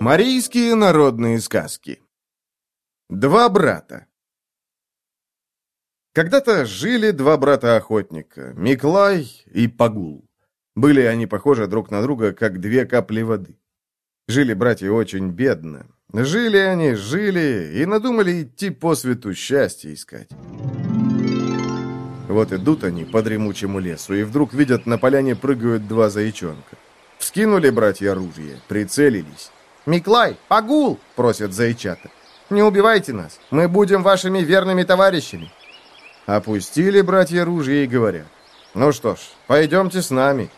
Марийские народные сказки Два брата Когда-то жили два брата-охотника, Миклай и Пагул. Были они похожи друг на друга, как две капли воды. Жили братья очень бедно. Жили они, жили и надумали идти по свету счастья искать. Вот идут они по дремучему лесу, и вдруг видят, на поляне прыгают два зайчонка. Вскинули братья оружие, прицелились. «Миклай, Пагул!» — просят зайчата. «Не убивайте нас, мы будем вашими верными товарищами». Опустили братья оружие и говорят. «Ну что ж, пойдемте с нами».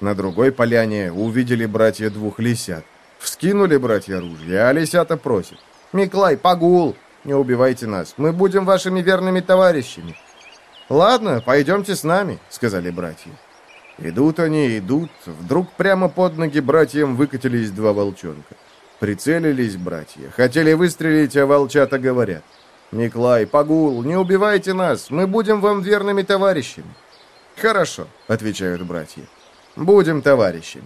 На другой поляне увидели братья двух лисят. Вскинули братья оружие, а лисята просят. «Миклай, Пагул, не убивайте нас, мы будем вашими верными товарищами». «Ладно, пойдемте с нами», — сказали братья. Идут они, идут, вдруг прямо под ноги братьям выкатились два волчонка. Прицелились братья, хотели выстрелить, а волчата говорят. «Миклай, Пагул, не убивайте нас, мы будем вам верными товарищами». «Хорошо», — отвечают братья. «Будем товарищами».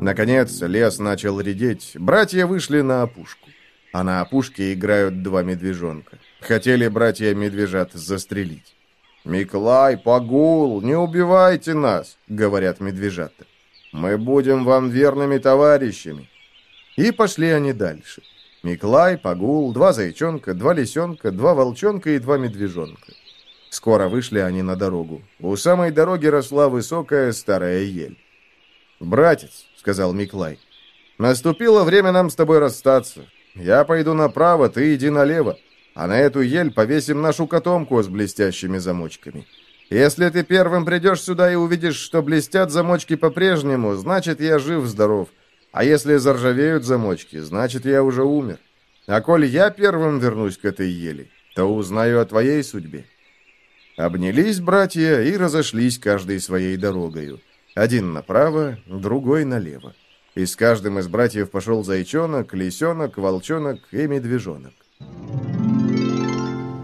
Наконец, лес начал редеть, братья вышли на опушку. А на опушке играют два медвежонка. Хотели братья-медвежат застрелить. «Миклай, Пагул, не убивайте нас!» — говорят медвежата. «Мы будем вам верными товарищами!» И пошли они дальше. Миклай, Пагул, два зайчонка, два лисенка, два волчонка и два медвежонка. Скоро вышли они на дорогу. У самой дороги росла высокая старая ель. «Братец», — сказал Миклай, — «наступило время нам с тобой расстаться. Я пойду направо, ты иди налево, а на эту ель повесим нашу котомку с блестящими замочками. Если ты первым придешь сюда и увидишь, что блестят замочки по-прежнему, значит, я жив-здоров. А если заржавеют замочки, значит, я уже умер. А коль я первым вернусь к этой ели, то узнаю о твоей судьбе». Обнялись братья и разошлись каждой своей дорогою. Один направо, другой налево. И с каждым из братьев пошел зайчонок, лисенок, волчонок и медвежонок.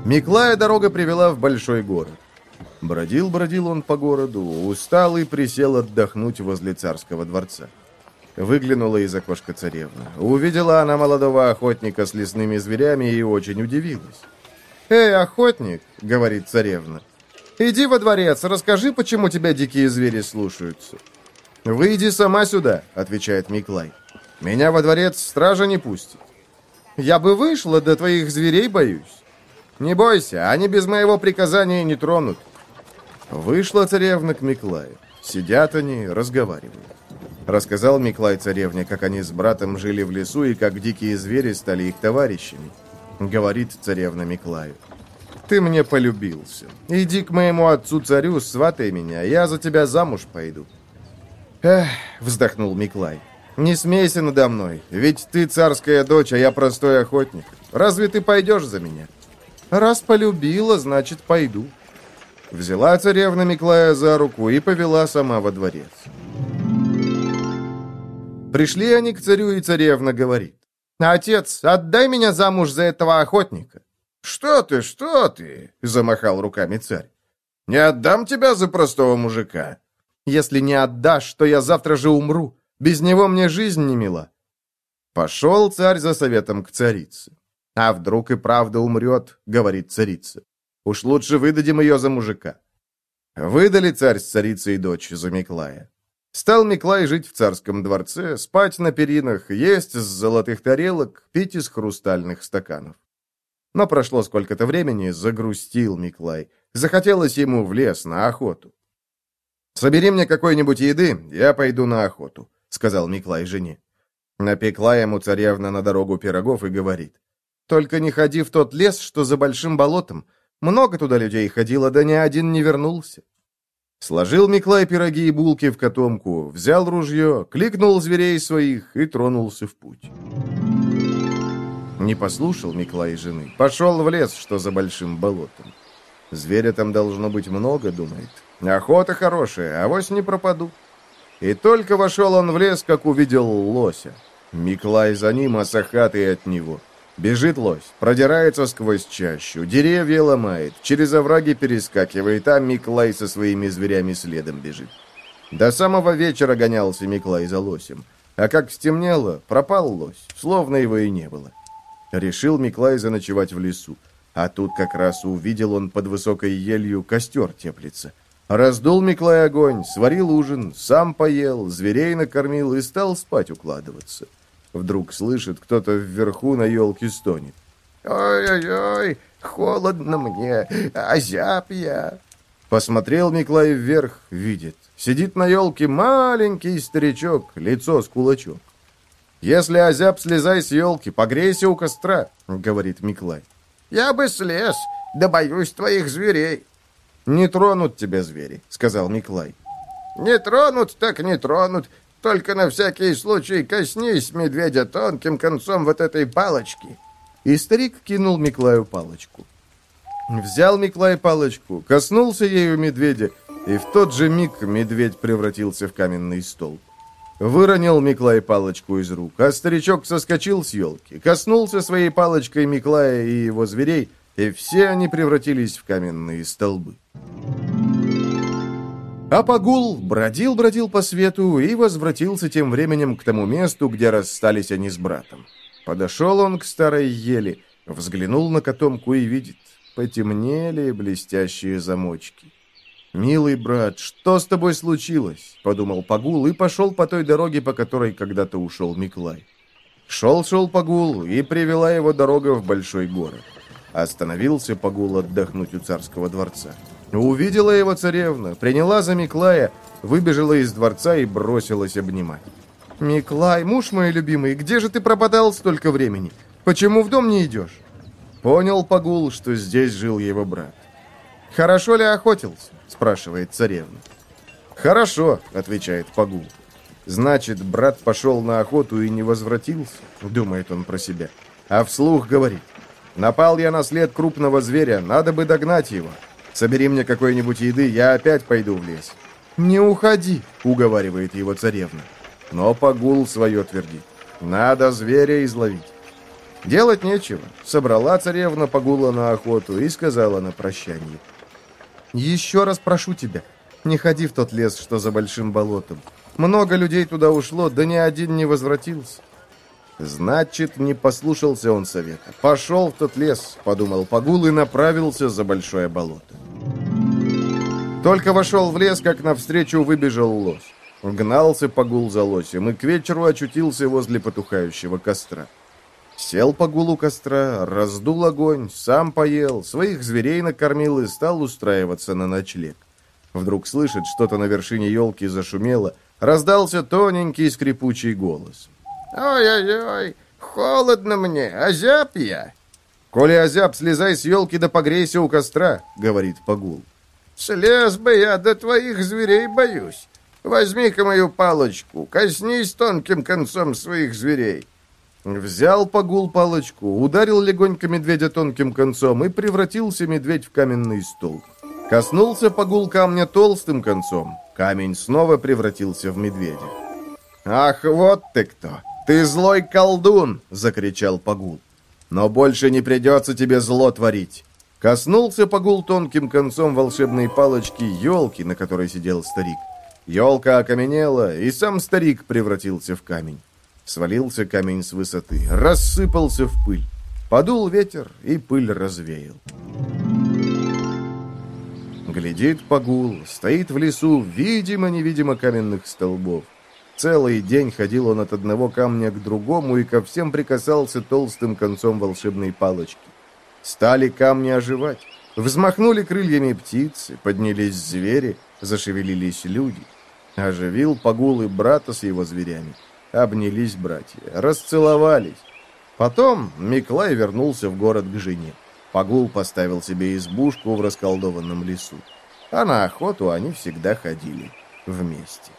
Миклая дорога привела в большой город. Бродил-бродил он по городу, устал и присел отдохнуть возле царского дворца. Выглянула из окошка царевна. Увидела она молодого охотника с лесными зверями и очень удивилась. «Эй, охотник!» — говорит царевна. Иди во дворец, расскажи, почему тебя дикие звери слушаются». «Выйди сама сюда», — отвечает Миклай. «Меня во дворец стража не пустит». «Я бы вышла, до твоих зверей боюсь». «Не бойся, они без моего приказания не тронут». Вышла царевна к Миклаю. Сидят они, разговаривают. Рассказал Миклай царевне, как они с братом жили в лесу и как дикие звери стали их товарищами. Говорит царевна Миклаю. Ты мне полюбился. Иди к моему отцу-царю, сватай меня, я за тебя замуж пойду». «Эх», — вздохнул Миклай, — «не смейся надо мной, ведь ты царская дочь, а я простой охотник. Разве ты пойдешь за меня?» «Раз полюбила, значит, пойду». Взяла царевна Миклая за руку и повела сама во дворец. Пришли они к царю, и царевна говорит. «Отец, отдай меня замуж за этого охотника». «Что ты, что ты?» — замахал руками царь. «Не отдам тебя за простого мужика». «Если не отдашь, то я завтра же умру. Без него мне жизнь не мила». Пошел царь за советом к царице. «А вдруг и правда умрет?» — говорит царица. «Уж лучше выдадим ее за мужика». Выдали царь с царицей дочь за Миклая. Стал Миклай жить в царском дворце, спать на перинах, есть с золотых тарелок, пить из хрустальных стаканов. Но прошло сколько-то времени, загрустил Миклай. Захотелось ему в лес на охоту. «Собери мне какой-нибудь еды, я пойду на охоту», — сказал Миклай жене. Напекла ему царевна на дорогу пирогов и говорит. «Только не ходи в тот лес, что за большим болотом. Много туда людей ходило, да ни один не вернулся». Сложил Миклай пироги и булки в котомку, взял ружье, кликнул зверей своих и тронулся в путь. Не послушал Миклай жены. Пошел в лес, что за большим болотом. Зверя там должно быть много, думает. Охота хорошая, а вось не пропаду. И только вошел он в лес, как увидел лося. Миклай за ним, а сахатый от него. Бежит лось, продирается сквозь чащу, деревья ломает, через овраги перескакивает, а Миклай со своими зверями следом бежит. До самого вечера гонялся Миклай за лосем. А как стемнело, пропал лось, словно его и не было. Решил Миклай заночевать в лесу. А тут как раз увидел он под высокой елью костер теплится. Раздул Миклай огонь, сварил ужин, сам поел, зверей накормил и стал спать укладываться. Вдруг слышит, кто-то вверху на елке стонет. «Ой-ой-ой, холодно мне, озяб я». Посмотрел Миклай вверх, видит. Сидит на елке маленький старичок, лицо с кулачок. «Если озяб, слезай с елки, погрейся у костра», — говорит Миклай. «Я бы слез, да боюсь твоих зверей». «Не тронут тебя звери», — сказал Миклай. «Не тронут, так не тронут. Только на всякий случай коснись медведя тонким концом вот этой палочки». И старик кинул Миклаю палочку. Взял Миклай палочку, коснулся ею медведя, и в тот же миг медведь превратился в каменный столб. Выронил Миклай палочку из рук, а старичок соскочил с елки, коснулся своей палочкой Миклая и его зверей, и все они превратились в каменные столбы. А Пагул бродил-бродил по свету и возвратился тем временем к тому месту, где расстались они с братом. Подошел он к старой ели, взглянул на котомку и видит, потемнели блестящие замочки. «Милый брат, что с тобой случилось?» — подумал Пагул и пошел по той дороге, по которой когда-то ушел Миклай. Шел-шел Пагул, и привела его дорога в большой город. Остановился Пагул отдохнуть у царского дворца. Увидела его царевна, приняла за Миклая, выбежала из дворца и бросилась обнимать. «Миклай, муж мой любимый, где же ты пропадал столько времени? Почему в дом не идешь?» Понял Пагул, что здесь жил его брат. «Хорошо ли охотился?» – спрашивает царевна. «Хорошо», – отвечает Пагул. «Значит, брат пошел на охоту и не возвратился?» – думает он про себя. А вслух говорит. «Напал я на след крупного зверя, надо бы догнать его. Собери мне какой-нибудь еды, я опять пойду в лес». «Не уходи», — уговаривает его царевна. Но Пагул свое твердит. «Надо зверя изловить». Делать нечего. Собрала царевна Пагула на охоту и сказала на прощание. «Еще раз прошу тебя, не ходи в тот лес, что за большим болотом. Много людей туда ушло, да ни один не возвратился». Значит, не послушался он совета. Пошел в тот лес, подумал Пагул и направился за большое болото. Только вошел в лес, как навстречу выбежал лось. Гнался Пагул за лосем и к вечеру очутился возле потухающего костра. Сел Пагул у костра, раздул огонь, сам поел, своих зверей накормил и стал устраиваться на ночлег. Вдруг слышит, что-то на вершине елки зашумело, раздался тоненький скрипучий голос. «Ой-ой-ой, холодно мне, озяб я!» «Коли озяб, слезай с елки да погрейся у костра», — говорит Пагул. Слез бы я, до твоих зверей боюсь. Возьми-ка мою палочку, коснись тонким концом своих зверей». Взял Пагул палочку, ударил легонько медведя тонким концом, и превратился медведь в каменный столб. Коснулся Пагул камня толстым концом. Камень снова превратился в медведя. «Ах, вот ты кто! Ты злой колдун!» — закричал Пагул. «Но больше не придется тебе зло творить. Коснулся Пагул тонким концом волшебной палочки елки, на которой сидел старик. Елка окаменела, и сам старик превратился в камень. Свалился камень с высоты, рассыпался в пыль. Подул ветер, и пыль развеял. Глядит Пагул, стоит в лесу, видимо-невидимо каменных столбов. Целый день ходил он от одного камня к другому и ко всем прикасался толстым концом волшебной палочки. Стали камни оживать. Взмахнули крыльями птицы, поднялись звери, зашевелились люди. Оживил Пагул брата с его зверями. Обнялись братья, расцеловались. Потом Миклай вернулся в город к жене. Пагул поставил себе избушку в расколдованном лесу. А на охоту они всегда ходили вместе.